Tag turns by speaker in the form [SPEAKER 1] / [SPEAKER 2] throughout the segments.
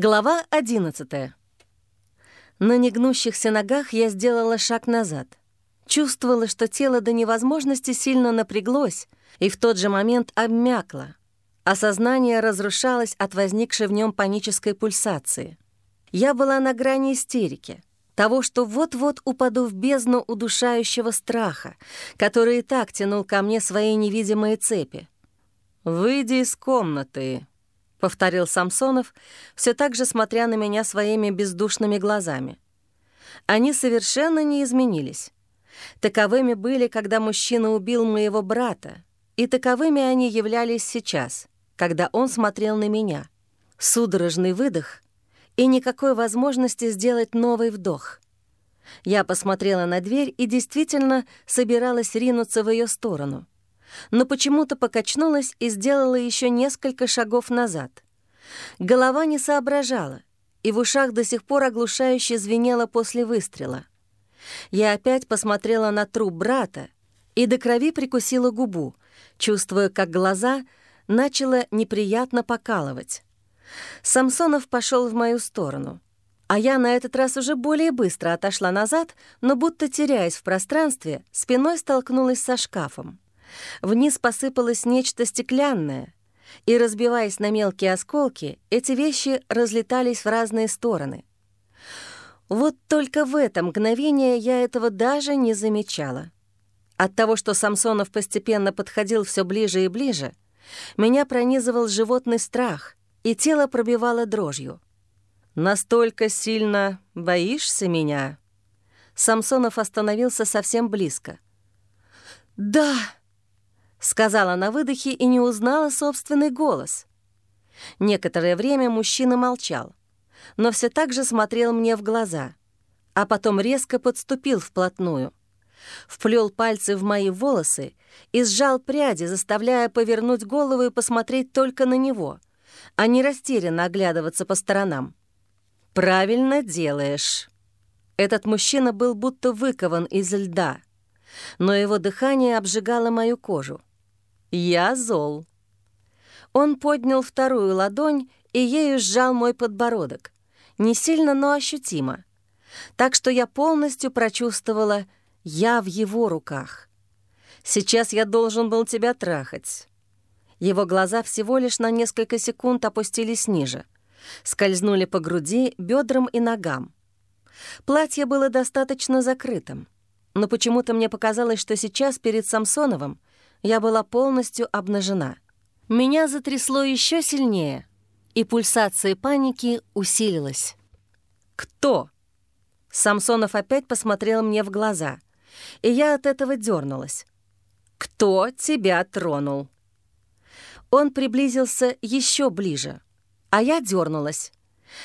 [SPEAKER 1] Глава 11 На негнущихся ногах я сделала шаг назад. Чувствовала, что тело до невозможности сильно напряглось и в тот же момент обмякло, а сознание разрушалось от возникшей в нем панической пульсации. Я была на грани истерики, того, что вот-вот упаду в бездну удушающего страха, который и так тянул ко мне свои невидимые цепи. «Выйди из комнаты», — повторил Самсонов, все так же смотря на меня своими бездушными глазами. Они совершенно не изменились. Таковыми были, когда мужчина убил моего брата, и таковыми они являлись сейчас, когда он смотрел на меня. Судорожный выдох и никакой возможности сделать новый вдох. Я посмотрела на дверь и действительно собиралась ринуться в ее сторону — но почему-то покачнулась и сделала еще несколько шагов назад. Голова не соображала, и в ушах до сих пор оглушающе звенело после выстрела. Я опять посмотрела на труп брата и до крови прикусила губу, чувствуя, как глаза начало неприятно покалывать. Самсонов пошел в мою сторону, а я на этот раз уже более быстро отошла назад, но будто теряясь в пространстве, спиной столкнулась со шкафом. Вниз посыпалось нечто стеклянное, и, разбиваясь на мелкие осколки, эти вещи разлетались в разные стороны. Вот только в это мгновение я этого даже не замечала. От того, что Самсонов постепенно подходил все ближе и ближе, меня пронизывал животный страх, и тело пробивало дрожью. «Настолько сильно боишься меня?» Самсонов остановился совсем близко. «Да!» — сказала на выдохе и не узнала собственный голос. Некоторое время мужчина молчал, но все так же смотрел мне в глаза, а потом резко подступил вплотную. Вплел пальцы в мои волосы и сжал пряди, заставляя повернуть голову и посмотреть только на него, а не растерянно оглядываться по сторонам. «Правильно делаешь». Этот мужчина был будто выкован из льда, но его дыхание обжигало мою кожу. «Я зол». Он поднял вторую ладонь и ею сжал мой подбородок. Не сильно, но ощутимо. Так что я полностью прочувствовала «я в его руках». Сейчас я должен был тебя трахать. Его глаза всего лишь на несколько секунд опустились ниже, скользнули по груди, бедрам и ногам. Платье было достаточно закрытым, но почему-то мне показалось, что сейчас перед Самсоновым я была полностью обнажена. Меня затрясло еще сильнее, и пульсация паники усилилась. «Кто?» Самсонов опять посмотрел мне в глаза, и я от этого дернулась. «Кто тебя тронул?» Он приблизился еще ближе, а я дернулась.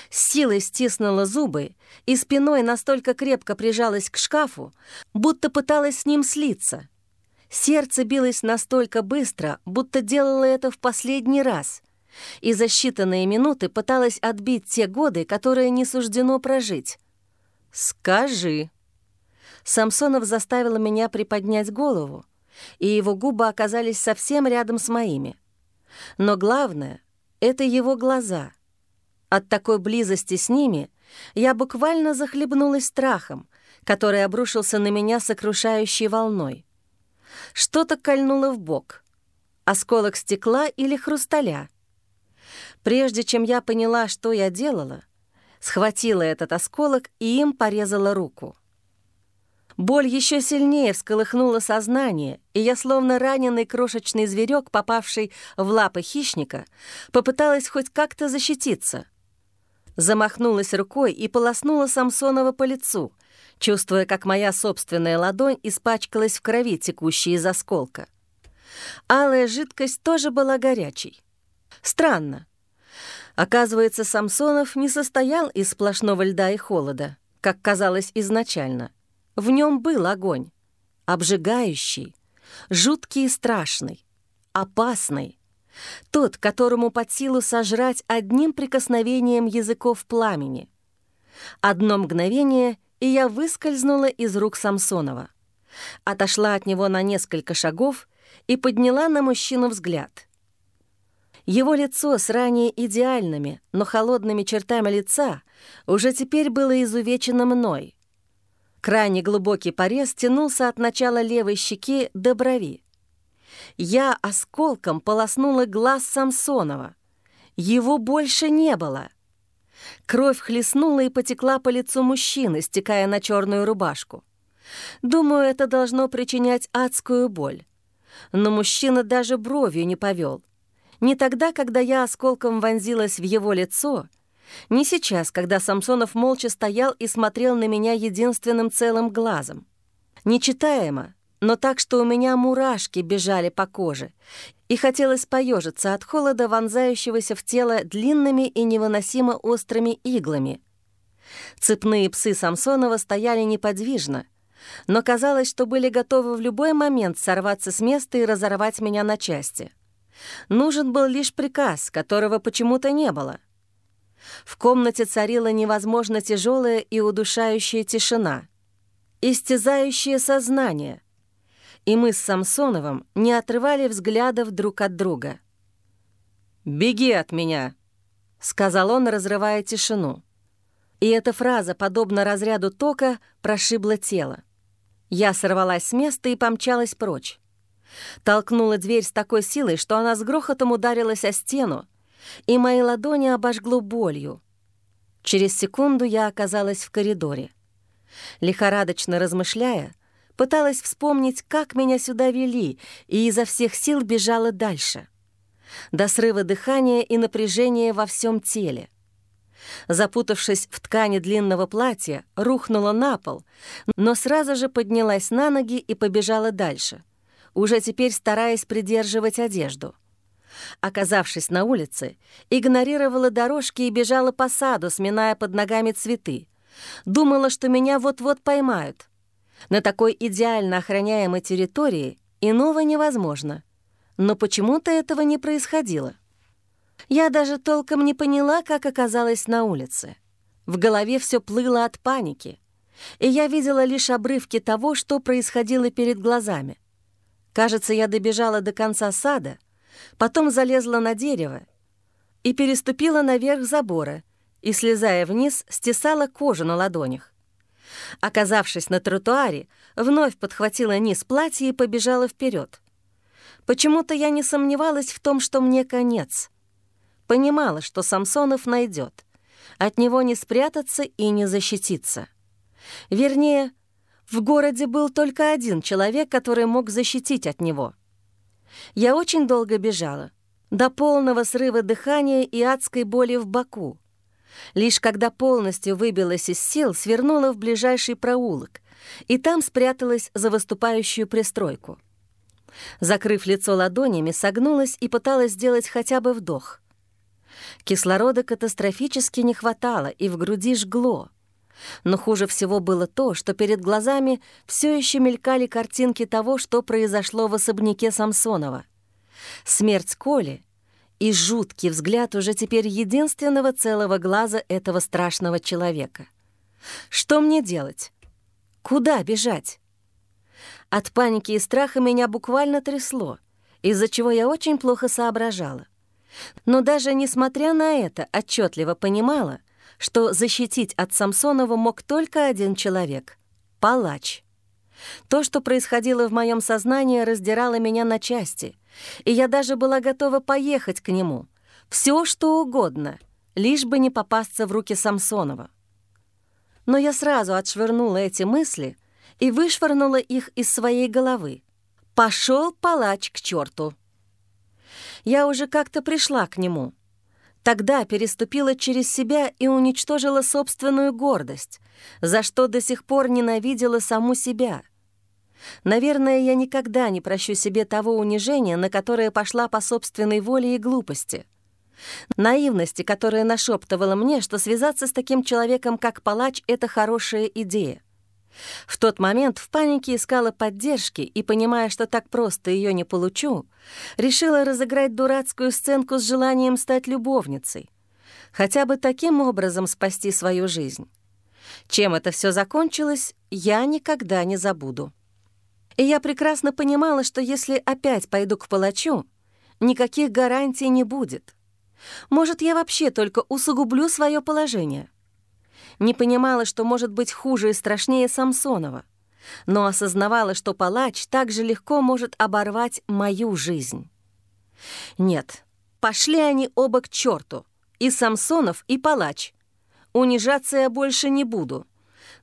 [SPEAKER 1] силой стиснула зубы и спиной настолько крепко прижалась к шкафу, будто пыталась с ним слиться — Сердце билось настолько быстро, будто делало это в последний раз, и за считанные минуты пыталась отбить те годы, которые не суждено прожить. «Скажи». Самсонов заставил меня приподнять голову, и его губы оказались совсем рядом с моими. Но главное — это его глаза. От такой близости с ними я буквально захлебнулась страхом, который обрушился на меня сокрушающей волной. Что-то кольнуло в бок. Осколок стекла или хрусталя. Прежде чем я поняла, что я делала, схватила этот осколок и им порезала руку. Боль еще сильнее всколыхнула сознание, и я, словно раненый крошечный зверек, попавший в лапы хищника, попыталась хоть как-то защититься. Замахнулась рукой и полоснула Самсонова по лицу, чувствуя, как моя собственная ладонь испачкалась в крови, текущей из осколка. Алая жидкость тоже была горячей. Странно. Оказывается, Самсонов не состоял из сплошного льда и холода, как казалось изначально. В нем был огонь. Обжигающий, жуткий и страшный, опасный. Тот, которому под силу сожрать одним прикосновением языков пламени. Одно мгновение, и я выскользнула из рук Самсонова. Отошла от него на несколько шагов и подняла на мужчину взгляд. Его лицо с ранее идеальными, но холодными чертами лица уже теперь было изувечено мной. Крайне глубокий порез тянулся от начала левой щеки до брови. Я осколком полоснула глаз Самсонова. Его больше не было. Кровь хлестнула и потекла по лицу мужчины, стекая на черную рубашку. Думаю, это должно причинять адскую боль. Но мужчина даже бровью не повел. Не тогда, когда я осколком вонзилась в его лицо, не сейчас, когда Самсонов молча стоял и смотрел на меня единственным целым глазом. Нечитаемо, но так, что у меня мурашки бежали по коже, и хотелось поежиться от холода, вонзающегося в тело длинными и невыносимо острыми иглами. Цепные псы Самсонова стояли неподвижно, но казалось, что были готовы в любой момент сорваться с места и разорвать меня на части. Нужен был лишь приказ, которого почему-то не было. В комнате царила невозможно тяжелая и удушающая тишина, истязающее сознание, и мы с Самсоновым не отрывали взглядов друг от друга. «Беги от меня», — сказал он, разрывая тишину. И эта фраза, подобно разряду тока, прошибла тело. Я сорвалась с места и помчалась прочь. Толкнула дверь с такой силой, что она с грохотом ударилась о стену, и мои ладони обожгло болью. Через секунду я оказалась в коридоре. Лихорадочно размышляя, Пыталась вспомнить, как меня сюда вели, и изо всех сил бежала дальше. До срыва дыхания и напряжения во всем теле. Запутавшись в ткани длинного платья, рухнула на пол, но сразу же поднялась на ноги и побежала дальше, уже теперь стараясь придерживать одежду. Оказавшись на улице, игнорировала дорожки и бежала по саду, сминая под ногами цветы. Думала, что меня вот-вот поймают — на такой идеально охраняемой территории иного невозможно. Но почему-то этого не происходило. Я даже толком не поняла, как оказалась на улице. В голове все плыло от паники, и я видела лишь обрывки того, что происходило перед глазами. Кажется, я добежала до конца сада, потом залезла на дерево и переступила наверх забора и, слезая вниз, стесала кожу на ладонях. Оказавшись на тротуаре, вновь подхватила низ платья и побежала вперед. Почему-то я не сомневалась в том, что мне конец. Понимала, что Самсонов найдет. От него не спрятаться и не защититься. Вернее, в городе был только один человек, который мог защитить от него. Я очень долго бежала, до полного срыва дыхания и адской боли в боку. Лишь когда полностью выбилась из сил, свернула в ближайший проулок и там спряталась за выступающую пристройку. Закрыв лицо ладонями, согнулась и пыталась сделать хотя бы вдох. Кислорода катастрофически не хватало, и в груди жгло. Но хуже всего было то, что перед глазами все еще мелькали картинки того, что произошло в особняке Самсонова. Смерть Коли — и жуткий взгляд уже теперь единственного целого глаза этого страшного человека. Что мне делать? Куда бежать? От паники и страха меня буквально трясло, из-за чего я очень плохо соображала. Но даже несмотря на это, отчетливо понимала, что защитить от Самсонова мог только один человек — палач. То, что происходило в моем сознании, раздирало меня на части — и я даже была готова поехать к нему. Все, что угодно, лишь бы не попасться в руки Самсонова. Но я сразу отшвырнула эти мысли и вышвырнула их из своей головы. Пошел палач к черту. Я уже как-то пришла к нему. Тогда переступила через себя и уничтожила собственную гордость, за что до сих пор ненавидела саму себя — Наверное, я никогда не прощу себе того унижения, на которое пошла по собственной воле и глупости. Наивности, которая нашептывала мне, что связаться с таким человеком, как палач, — это хорошая идея. В тот момент в панике искала поддержки и, понимая, что так просто ее не получу, решила разыграть дурацкую сценку с желанием стать любовницей. Хотя бы таким образом спасти свою жизнь. Чем это все закончилось, я никогда не забуду. И я прекрасно понимала, что если опять пойду к палачу, никаких гарантий не будет. Может, я вообще только усугублю свое положение. Не понимала, что может быть хуже и страшнее Самсонова, но осознавала, что палач так же легко может оборвать мою жизнь. Нет, пошли они оба к черту, и Самсонов, и палач. Унижаться я больше не буду.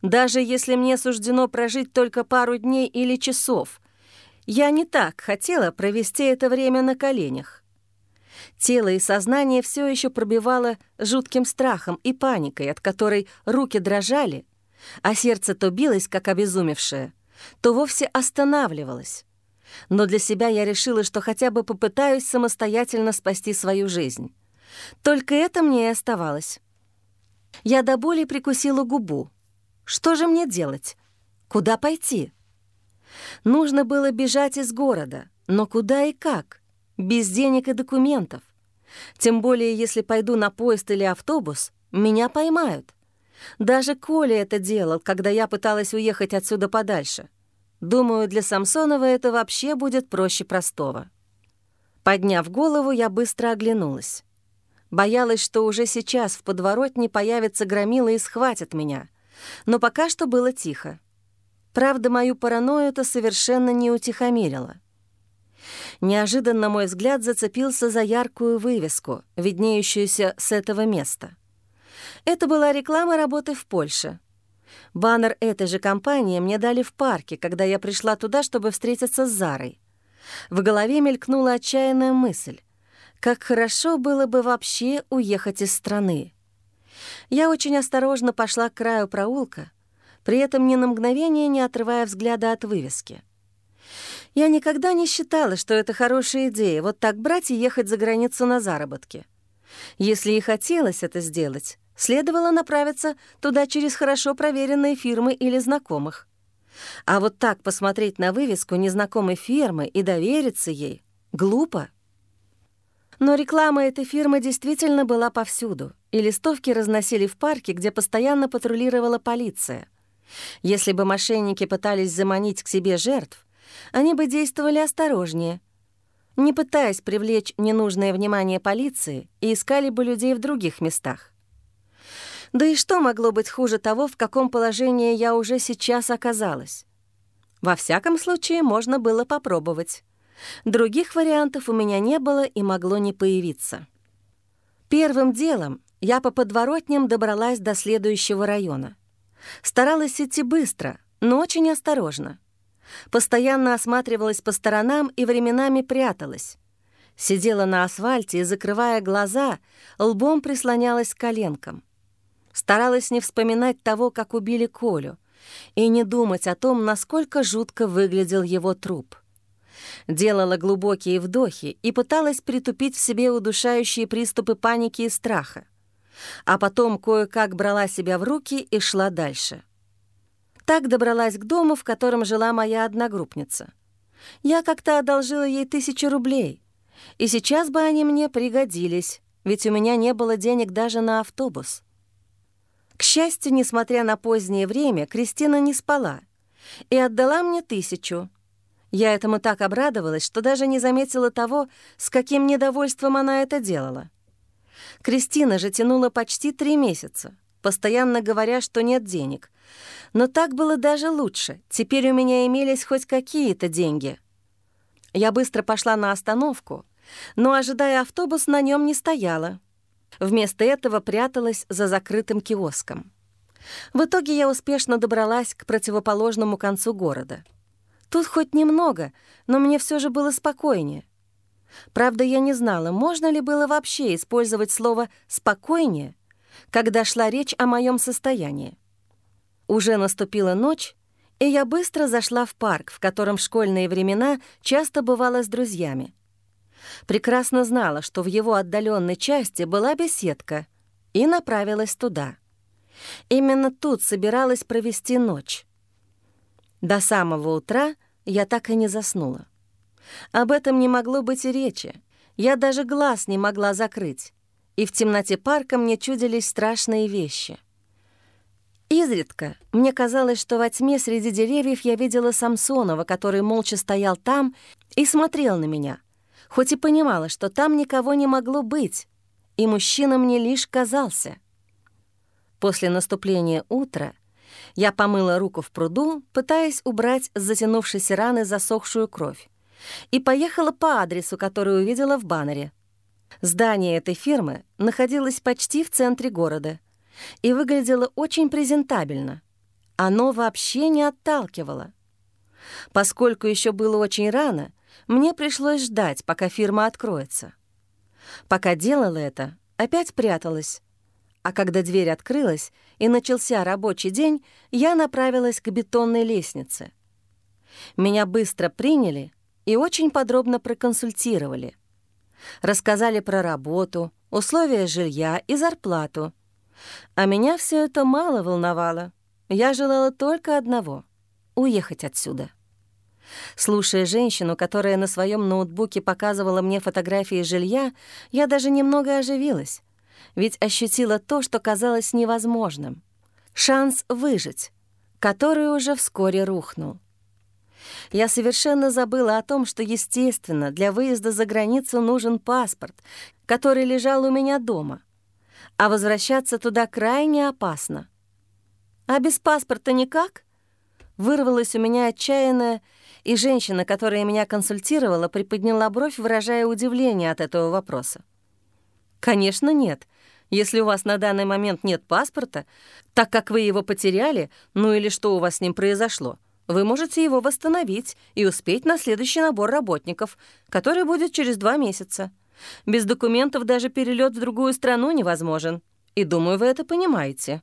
[SPEAKER 1] Даже если мне суждено прожить только пару дней или часов, я не так хотела провести это время на коленях. Тело и сознание все еще пробивало жутким страхом и паникой, от которой руки дрожали, а сердце то билось, как обезумевшее, то вовсе останавливалось. Но для себя я решила, что хотя бы попытаюсь самостоятельно спасти свою жизнь. Только это мне и оставалось. Я до боли прикусила губу. Что же мне делать? Куда пойти? Нужно было бежать из города, но куда и как? Без денег и документов. Тем более, если пойду на поезд или автобус, меня поймают. Даже Коля это делал, когда я пыталась уехать отсюда подальше. Думаю, для Самсонова это вообще будет проще простого. Подняв голову, я быстро оглянулась. Боялась, что уже сейчас в подворотне появятся громилы и схватят меня. Но пока что было тихо. Правда, мою паранойю это совершенно не утихомирило. Неожиданно мой взгляд зацепился за яркую вывеску, виднеющуюся с этого места. Это была реклама работы в Польше. Баннер этой же компании мне дали в парке, когда я пришла туда, чтобы встретиться с Зарой. В голове мелькнула отчаянная мысль. Как хорошо было бы вообще уехать из страны. Я очень осторожно пошла к краю проулка, при этом ни на мгновение не отрывая взгляда от вывески. Я никогда не считала, что это хорошая идея, вот так брать и ехать за границу на заработки. Если и хотелось это сделать, следовало направиться туда через хорошо проверенные фирмы или знакомых. А вот так посмотреть на вывеску незнакомой фирмы и довериться ей — глупо. Но реклама этой фирмы действительно была повсюду, и листовки разносили в парке, где постоянно патрулировала полиция. Если бы мошенники пытались заманить к себе жертв, они бы действовали осторожнее, не пытаясь привлечь ненужное внимание полиции и искали бы людей в других местах. Да и что могло быть хуже того, в каком положении я уже сейчас оказалась? Во всяком случае, можно было попробовать. Других вариантов у меня не было и могло не появиться. Первым делом я по подворотням добралась до следующего района. Старалась идти быстро, но очень осторожно. Постоянно осматривалась по сторонам и временами пряталась. Сидела на асфальте и, закрывая глаза, лбом прислонялась к коленкам. Старалась не вспоминать того, как убили Колю, и не думать о том, насколько жутко выглядел его труп делала глубокие вдохи и пыталась притупить в себе удушающие приступы паники и страха. А потом кое-как брала себя в руки и шла дальше. Так добралась к дому, в котором жила моя одногруппница. Я как-то одолжила ей тысячу рублей, и сейчас бы они мне пригодились, ведь у меня не было денег даже на автобус. К счастью, несмотря на позднее время, Кристина не спала и отдала мне тысячу — я этому так обрадовалась, что даже не заметила того, с каким недовольством она это делала. Кристина же тянула почти три месяца, постоянно говоря, что нет денег. Но так было даже лучше. Теперь у меня имелись хоть какие-то деньги. Я быстро пошла на остановку, но, ожидая автобус, на нем не стояла. Вместо этого пряталась за закрытым киоском. В итоге я успешно добралась к противоположному концу города — Тут хоть немного, но мне все же было спокойнее. Правда, я не знала, можно ли было вообще использовать слово «спокойнее», когда шла речь о моем состоянии. Уже наступила ночь, и я быстро зашла в парк, в котором в школьные времена часто бывала с друзьями. Прекрасно знала, что в его отдаленной части была беседка, и направилась туда. Именно тут собиралась провести ночь. До самого утра я так и не заснула. Об этом не могло быть и речи. Я даже глаз не могла закрыть, и в темноте парка мне чудились страшные вещи. Изредка мне казалось, что во тьме среди деревьев я видела Самсонова, который молча стоял там и смотрел на меня, хоть и понимала, что там никого не могло быть, и мужчина мне лишь казался. После наступления утра я помыла руку в пруду, пытаясь убрать с затянувшейся раны засохшую кровь, и поехала по адресу, который увидела в баннере. Здание этой фирмы находилось почти в центре города и выглядело очень презентабельно. Оно вообще не отталкивало. Поскольку еще было очень рано, мне пришлось ждать, пока фирма откроется. Пока делала это, опять пряталась. А когда дверь открылась и начался рабочий день, я направилась к бетонной лестнице. Меня быстро приняли и очень подробно проконсультировали. Рассказали про работу, условия жилья и зарплату. А меня все это мало волновало. Я желала только одного — уехать отсюда. Слушая женщину, которая на своем ноутбуке показывала мне фотографии жилья, я даже немного оживилась, ведь ощутила то, что казалось невозможным. Шанс выжить, который уже вскоре рухнул. Я совершенно забыла о том, что, естественно, для выезда за границу нужен паспорт, который лежал у меня дома, а возвращаться туда крайне опасно. А без паспорта никак? Вырвалась у меня отчаянная и женщина, которая меня консультировала, приподняла бровь, выражая удивление от этого вопроса. «Конечно, нет. Если у вас на данный момент нет паспорта, так как вы его потеряли, ну или что у вас с ним произошло, вы можете его восстановить и успеть на следующий набор работников, который будет через два месяца. Без документов даже перелет в другую страну невозможен. И думаю, вы это понимаете.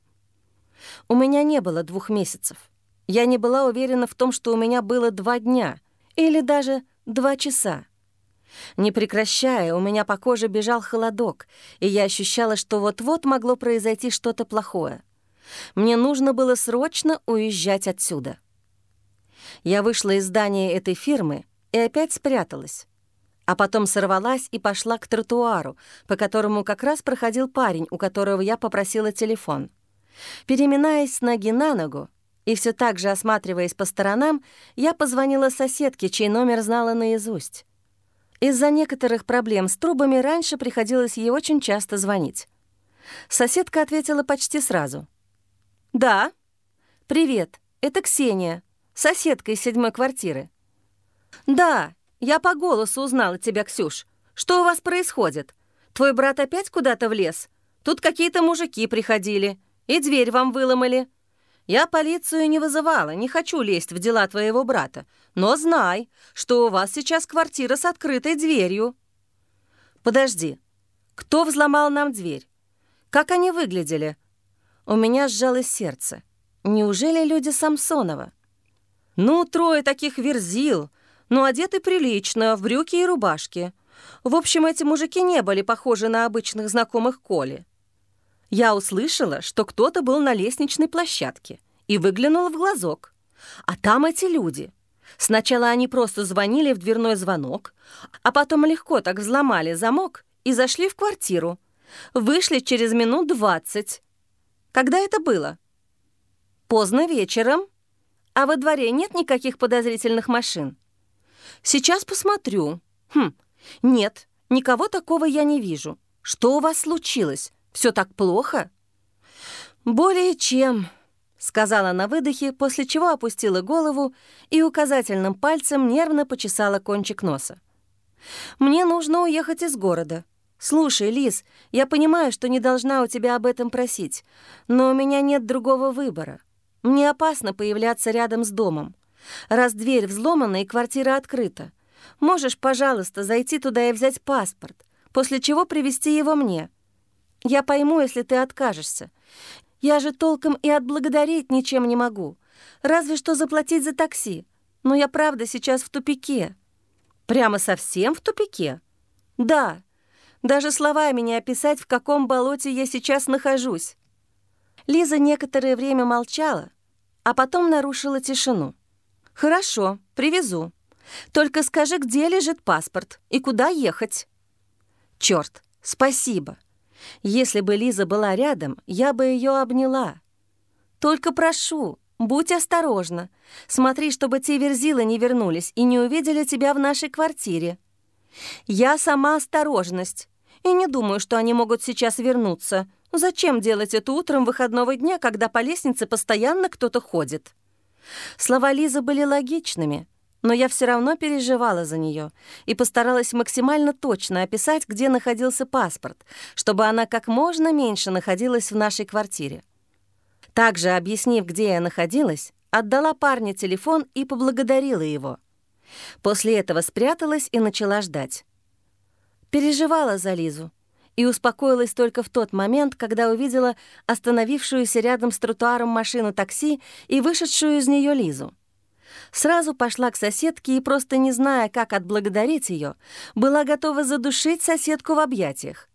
[SPEAKER 1] У меня не было двух месяцев. Я не была уверена в том, что у меня было два дня или даже два часа. Не прекращая, у меня по коже бежал холодок, и я ощущала, что вот-вот могло произойти что-то плохое. Мне нужно было срочно уезжать отсюда. Я вышла из здания этой фирмы и опять спряталась. А потом сорвалась и пошла к тротуару, по которому как раз проходил парень, у которого я попросила телефон. Переминаясь с ноги на ногу, и все так же осматриваясь по сторонам, я позвонила соседке, чей номер знала наизусть. Из-за некоторых проблем с трубами раньше приходилось ей очень часто звонить. Соседка ответила почти сразу. «Да. Привет, это Ксения, соседка из седьмой квартиры». «Да, я по голосу узнала тебя, Ксюш. Что у вас происходит? Твой брат опять куда-то влез? Тут какие-то мужики приходили и дверь вам выломали. Я полицию не вызывала, не хочу лезть в дела твоего брата, но знай, что у вас сейчас квартира с открытой дверью». «Подожди, кто взломал нам дверь? Как они выглядели?» У меня сжалось сердце. Неужели люди Самсонова? «Ну, трое таких верзил, но одеты прилично, в брюки и рубашки. В общем, эти мужики не были похожи на обычных знакомых Коли. Я услышала, что кто-то был на лестничной площадке и выглянула в глазок. А там эти люди. Сначала они просто звонили в дверной звонок, а потом легко так взломали замок и зашли в квартиру. Вышли через минут двадцать. Когда это было? Поздно вечером. А во дворе нет никаких подозрительных машин? Сейчас посмотрю. Хм, нет, никого такого я не вижу. Что у вас случилось? Все так плохо?» «Более чем», — сказала на выдохе, после чего опустила голову и указательным пальцем нервно почесала кончик носа. «Мне нужно уехать из города. Слушай, Лис, я понимаю, что не должна у тебя об этом просить, но у меня нет другого выбора. Мне опасно появляться рядом с домом. Раз дверь взломана и квартира открыта, можешь, пожалуйста, зайти туда и взять паспорт, после чего привезти его мне». Я пойму, если ты откажешься. Я же толком и отблагодарить ничем не могу. Разве что заплатить за такси. Но я правда сейчас в тупике. Прямо совсем в тупике? Да. Даже словами не описать, в каком болоте я сейчас нахожусь. Лиза некоторое время молчала, а потом нарушила тишину. «Хорошо, привезу. Только скажи, где лежит паспорт и куда ехать?» «Чёрт, спасибо. Если бы Лиза была рядом, я бы ее обняла. Только прошу, будь осторожна. Смотри, чтобы те верзилы не вернулись и не увидели тебя в нашей квартире. «Я сама осторожность, и не думаю, что они могут сейчас вернуться. Зачем делать это утром выходного дня, когда по лестнице постоянно кто-то ходит?» Слова Лизы были логичными, но я все равно переживала за нее и постаралась максимально точно описать, где находился паспорт, чтобы она как можно меньше находилась в нашей квартире. Также, объяснив, где я находилась, отдала парню телефон и поблагодарила его. После этого спряталась и начала ждать. Переживала за Лизу и успокоилась только в тот момент, когда увидела остановившуюся рядом с тротуаром машину такси и вышедшую из нее Лизу. Сразу пошла к соседке и, просто не зная, как отблагодарить ее, была готова задушить соседку в объятиях.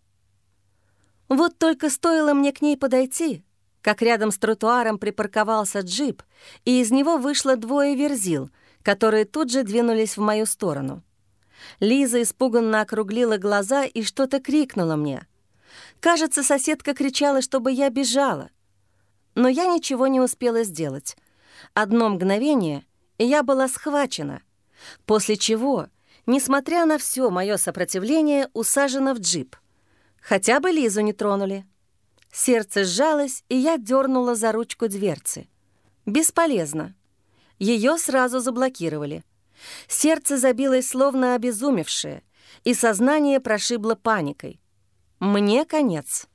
[SPEAKER 1] Вот только стоило мне к ней подойти, как рядом с тротуаром припарковался джип, и из него вышло двое верзил, которые тут же двинулись в мою сторону. Лиза испуганно округлила глаза и что-то крикнула мне. Кажется, соседка кричала, чтобы я бежала. Но я ничего не успела сделать. Одно мгновение, и я была схвачена. После чего, несмотря на все мое сопротивление, усажена в джип. Хотя бы Лизу не тронули. Сердце сжалось, и я дернула за ручку дверцы. Бесполезно. Ее сразу заблокировали — Сердце забилось словно обезумевшее, и сознание прошибло паникой. Мне конец.